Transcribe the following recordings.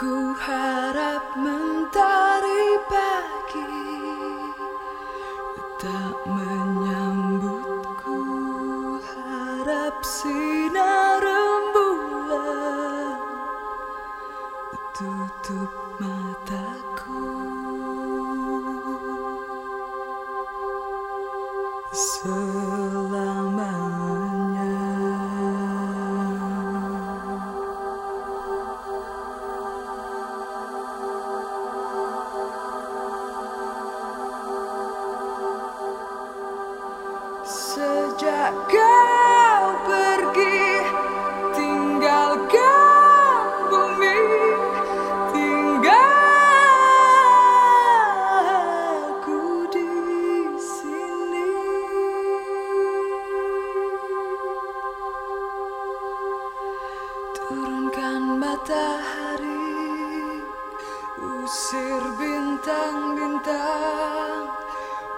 Ku harap mentari pagi tak menyambutku. Harap sinar rembulan tutup mataku Sejak kau pergi tinggalkan bumi tinggalku di sini. Turunkan matahari usir bintang-bintang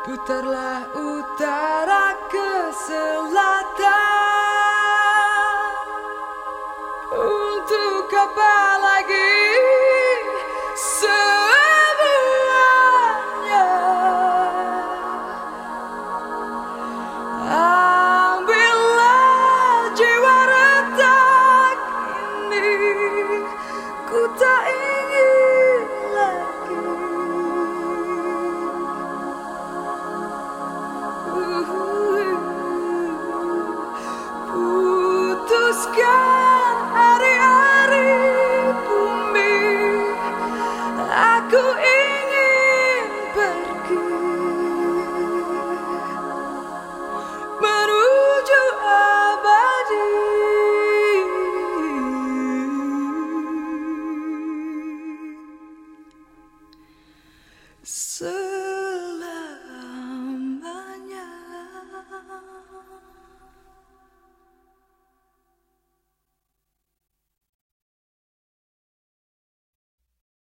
Putarlah utara ke selatan. Untuk apa lagi Putuskan hari-hari bumi Aku ingin pergi. Menuju abadi